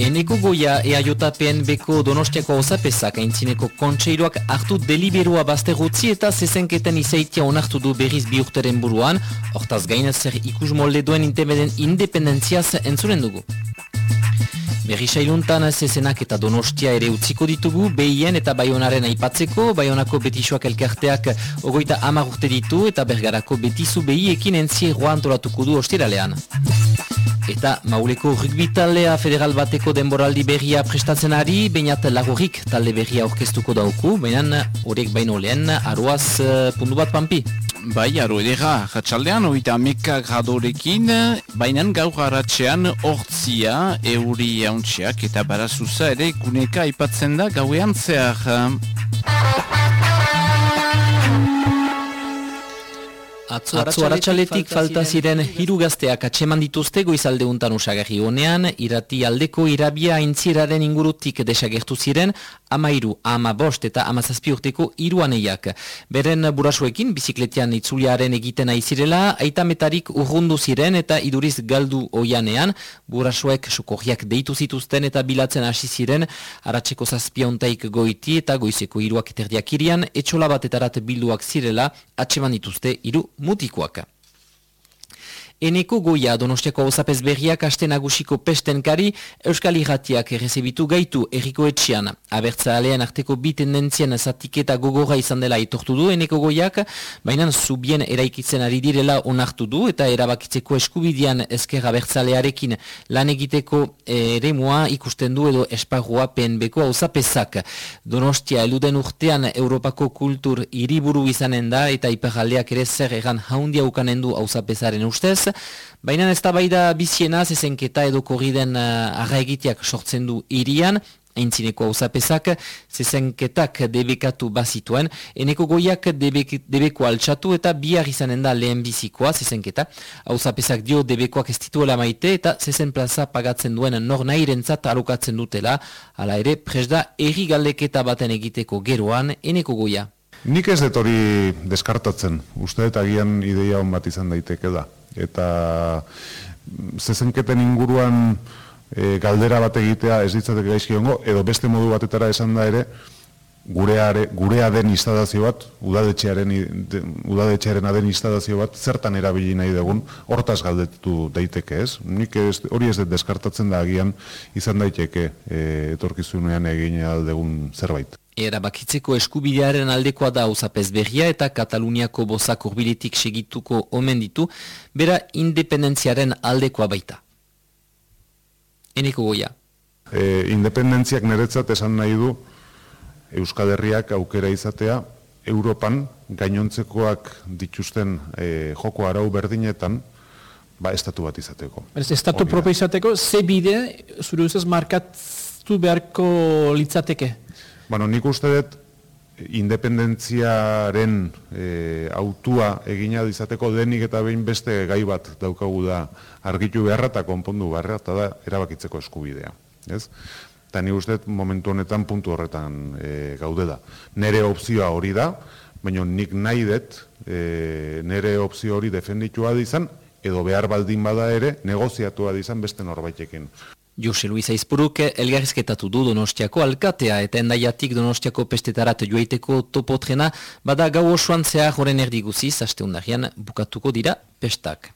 Eneko goia eajotapen beko donostiako osapezak aintzineko kontseiroak hartu deliberua bazterrutzi eta zezenketen izaitia onartu du berriz bi urteren buruan, hortaz gaina zer ikus molde duen independentziaz entzuren dugu. Berri sailuntan zezenak eta donostia ere utziko ditugu, behien eta baionaren aipatzeko, baionako betisoak elkarteak ogoita amar urte ditu eta bergarako betizu behiekin entzie roantolatuko du ostiralean. Eta mauleko rugby taldea federal bateko denboraldi berria prestatzen ari, bainat lagorik talde berria orkestuko dauku, baina horiek baino lehen, aroaz uh, pundu bat pampi. Bai, aro edera, ratxaldean, oita ameka gradorekin, baina gaur haratxean hortzia, euri hauntxeak eta barazuza ere kuneka aipatzen da gauean zehar. Atzo haratsaletik falta ziren hiru gazteak atseman dituzte goizalde untan usagarri honean, irati aldeko irabia aintziraren ingurutik desagertu ziren, amairu, ama bost eta ama zazpi urteko iruaneiak. Beren burasuekin, bizikletian itzuliaren egiten aizirela, aitametarik urrundu ziren eta iduriz galdu oianean, burasuek sokorriak deitu zituzten eta bilatzen hasi ziren, haratseko zazpiontaik goiti eta goizeko iruak eterdiak irian, etxola bat bilduak zirela, atseman dituzte iru Muticoca. Eneko goia donostiako osapez berriak aste nagusiko pestenkari Euskal Iratiak errezebitu gaitu erriko etxian. Abertza alean arteko bi tendentzien zatiketa gogorra izan dela itortu du Eneko goiak, baina zubien eraikitzen ari direla onartu du eta erabakitzeko eskubidian ezker abertzalearekin lan egiteko ere mua ikusten du edo esparrua PNB-ko osapezak. Donostia eluden urtean Europako kultur iriburu izanen da eta iparaldeak ere zer egan haundia ukanen du osapezaren ustez, Baina ez da bai da biziena zezenketa edo korriden uh, egiteak sortzen du irian, Aintzineko hausapezak, zezenketak debekatu bazituen, eneko goiak debek, debeko altxatu eta bihar izanen da lehen bizikoa zezenketa. Hausapezak dio debekoak ez dituela maite eta zezen plaza pagatzen duen nor nahi rentzat alokatzen dutela, ala ere presda erri galdeketa baten egiteko geroan eneko goia. Nik ez dut hori deskartatzen, uste eta agian ideia hon bat izan daiteke da eta zezenketen inguruan e, galdera bat egitea ez ditzatek gaizki ongo, edo beste modu batetara esan da ere, gureare, gurea den instadazio bat, udadetxearen, udadetxearen aden instadazio bat, zertan erabili nahi dugun, hortaz galdetu daiteke ez. Nik ez, hori ez deskartatzen da agian izan daiteke e, etorkizunean egin aldegun zerbait. Erabakitzeko eskubidearen aldekoa da uzapez berria eta Kataluniako bozak urbiletik segituko omen ditu, bera independentziaren aldekoa baita. Eneko goia. E, independentziak niretzat esan nahi du Euskal Herriak aukera izatea, Europan gainontzekoak dituzten e, joko arau berdinetan, ba, estatu bat izateko. estatu propio izateko, ze bide, zure uzez, markatu beharko litzateke? Bueno, nik uste dut independentziaren e, autua egina izateko denik eta behin beste gai bat daukagu da argitu beharra eta konpondu beharra eta da erabakitzeko eskubidea. Ez? Eta nik uste momentu honetan puntu horretan e, gaude da. Nere opzioa hori da, baina nik nahi dut e, nere opzio hori defenditua izan edo behar baldin bada ere negoziatua izan beste norbaitekin. Jose Luis Aizpuruk elgarrizketatu du Donostiako alkatea eta endaiatik Donostiako pestetarat joaiteko topotrena bada gau osoan zehar horren erdiguziz, haste bukatuko dira pestak.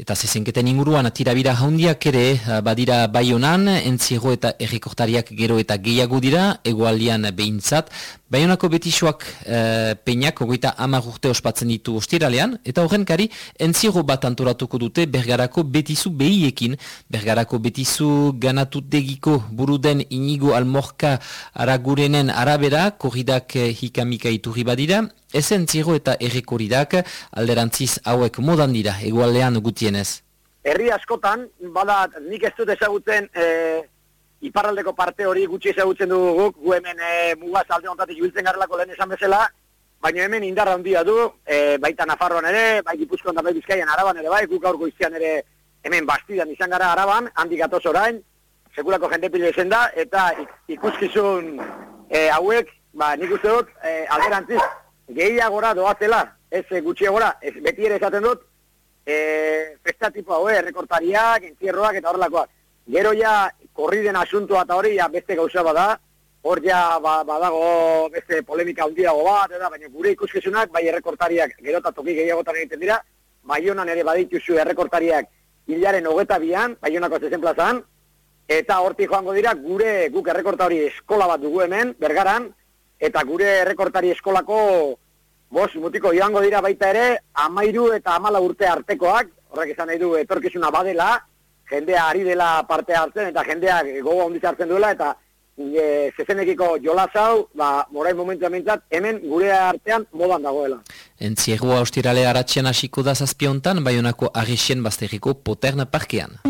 Eta zezenketen inguruan tirabira jaundiak ere eh, badira bai honan, entziego eta errekortariak gero eta gehiago dira, egualdian behintzat. Baionako betisoak e, peinak ogoita amar urte ospatzen ditu ostiralean, eta horren kari entziego bat antoratuko dute bergarako betizu behiekin. Bergarako betizu ganatut degiko buruden inigo almorka aragurenen arabera, korridak eh, hikamika iturri badira, Ezen ziro eta errekoridak alderantziz hauek modan dira, egualean gutienez. Herri askotan, bada nik ez dut ezagutzen e, iparraldeko parte hori gutxi ezagutzen dugu guk, gu hemen e, mugaz alde ontatik ibiltzen garrelako lehen esan bezala, baina hemen indarra handia du, e, baita Nafarroan ere, bai Gipuzkoan da bai Bizkaian araban ere bai, guk aurko iztian ere hemen bastidan izan gara araban, handik atoz orain, sekulako jende pile ezen da, eta ikuskizun e, hauek, ba, nik uste dut, e, alderantziz, gehiagora doazela, ez eh, gutxiagora, ez beti ere esaten dut, e, festa tipo hau, errekortariak, entzierroak eta horrelakoak. Gero ja, korriden asuntua eta hori ja beste gauza bada, hor ja ba, badago beste polemika handiago bat, eta, baina gure ikuskizunak, bai errekortariak gerota toki gehiagotan egiten dira, bai honan ere badituzu errekortariak hilaren hogeta bian, bai honako zezen plazan, eta hortik joango dira gure guk errekortari eskola bat dugu hemen, bergaran, eta gure errekortari eskolako bos mutiko joango dira baita ere, amairu eta amala urte artekoak, horrek izan nahi du etorkizuna badela, jendea ari dela parte hartzen, eta jendeak gogo onditza hartzen duela, eta e, zezenekiko jola zau, ba, morain momentu amintzat, hemen gure artean modan dagoela. Entziegua austirale haratxean hasiko da zazpiontan, baionako agixen bazteriko poterna parkean.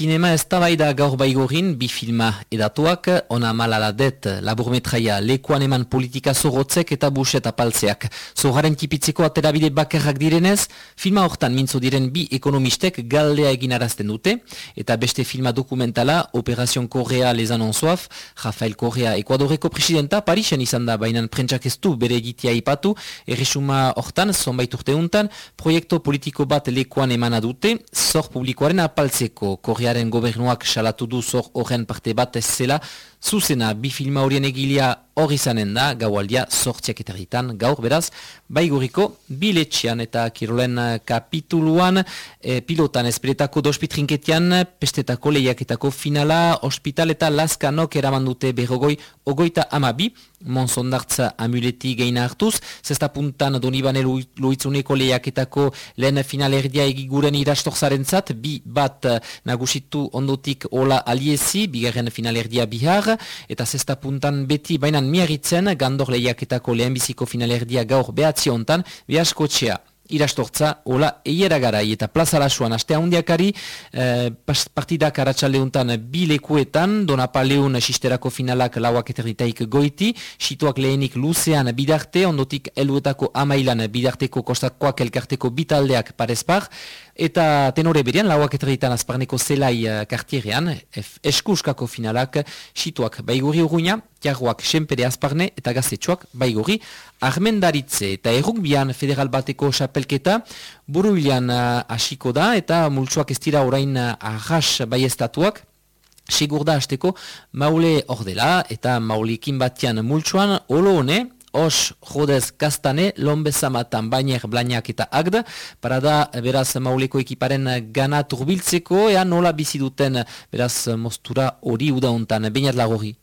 Zinema ez da gaur baigorin bi filma edatuak, ona malaladet laburmetraia lekuan eman politika zorotzek eta buset apaltzeak. Zogaren tipitzeko aterabide bakarrak direnez, filma hortan mintzo diren bi ekonomistek galdea egin arazten dute, eta beste filma dokumentala, Operazion Korea lezan onzoaf, Rafael Korea Ekuadoreko presidenta, Parisen izan da bainan prentsak ez du bere egitea ipatu, erresuma hortan, zonbait urte untan, proiektu politiko bat lekuan emana dute, zor publikoaren apaltzeko Korea gobernuak salatu du zor horren parte bat ez zela, zuzena bi filma horien egilea hori zanen da, gaualdia sortziak eta gaur beraz, baiguriko biletxean eta kirolen kapituluan, e, pilotan ezperetako dospitrinketian, pestetako lehiaketako finala, ospital eta laskanok eraman dute berrogoi, ogoita amabi, monzondartza amuleti geina hartuz, zesta puntan donibane loitzuneko lehiaketako lehen final erdia egiguren irastorzaren zat, bi bat nagusitu ondotik ola aliezi, bigarren final erdia bihar, eta zesta puntan beti bainan miarritzen gandor lehiaketako lehenbiziko finalerdia gaur behatzi hontan, behasko txea irastortza, hola, eiera garai eta plaza lasuan aste handiakari eh, partidak aratsaldeuntan bi lekuetan, donapaleun sisterako finalak lauak eterditaik goiti, situak lehenik luzean bidarte, ondotik eluetako amailan bidarteko kostakoak elkarteko bitaldeak parezpar, eta tenore berian lauak eterditan azparneko zelai uh, kartierean, eskuskako finalak, situak baiguri urruina, tiagoak senpere azparne eta gazetsuak baiguri armendaritze eta errukbian federal bateko xapelketa buruilan uh, hasiko da eta multsuak ez dira orain uh, ahas baiestatuak Sigur da hasteko maule ordela eta maulikin batian multsuan olo hone, os jodez kastane, lombezamatan bainer blainak eta agd, para da beraz mauleko ekiparen gana turbiltzeko, ea nola bizi duten beraz mostura hori udauntan, bainat lagori.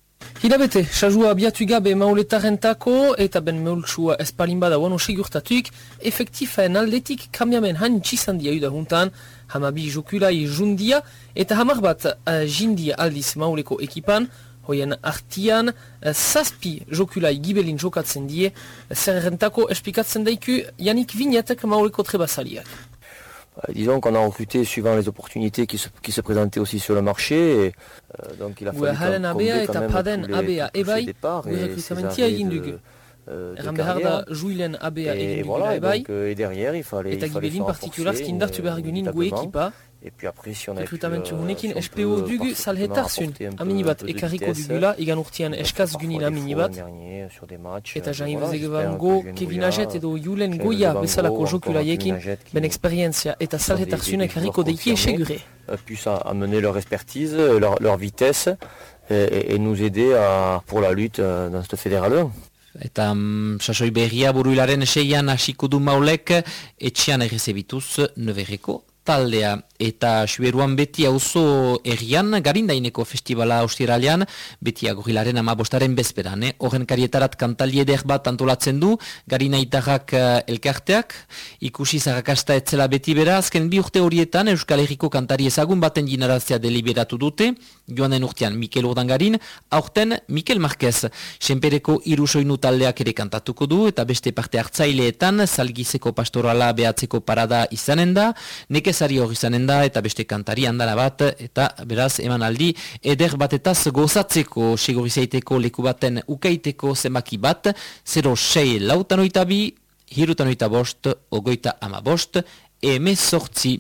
Hilabete, sajua abiatu gabe mauletarentako eta ben meultsua espalin bada wano segurtatuik, efektifaen aldetik kamiamen hain txizandia udahuntan, hamabi jokulai jundia eta hamar bat uh, jindia aldiz mauleko ekipan, hoien artian, uh, zazpi jokulai gibelin jokatzen die, zerrentako esplikatzen daiku Yannick Vignetek mauleko trebasaliak. Euh, disons qu'on a recruté suivant les opportunités qui se, qui se présentaient aussi sur le marché. Et, euh, donc il a fallu combler quand même tous les, tous les départs et ces arrêts de, euh, de carrière. Et, voilà, donc, euh, et derrière, il fallait, il fallait se renforcer, Et puis après, si on a Rekrutamento honekin SPO dugu salhetarzun aminibat ekarriko dugula igan urtean eskaz gunin aminibat eta jain bezegebango Kevin Ajet edo Julen Goya bezalako jokulaiekin ben experientzia eta salhetarzun ekarriko deiki esegure. Puissent amener leur expertise, leur, leur vitesse et, et nous aider à, pour la lutte euh, dans cette fédérale 1. Eta um, sasoi berria buruilaren eseian hasiko du maulek etxean errezebituz neverreko taldea. Eta sueruan beti auzo errian, garindaineko festivala austiralean, beti agorilaren amabostaren bezperan, eh? horren karietarat kantalie eder bat antolatzen du, garinaitarrak uh, elkarteak, ikusi zarakasta etzela beti bera, azken bi urte horietan Euskal Herriko kantari ezagun baten ginarazia deliberatu dute, joan den urtean Mikel Urdangarin, aurten Mikel Marquez, senpereko irusoinu taldeak ere kantatuko du, eta beste parte hartzaileetan, salgizeko pastorala behatzeko parada izanen da, nekez Zari hori zanen da eta beste kantari handara bat eta beraz eman aldi eder batetaz gozatzeko segorizaiteko leku baten ukaiteko zemaki bat 06 lautan oita bi hirutan oita bost ogoita ama bost eme sortzi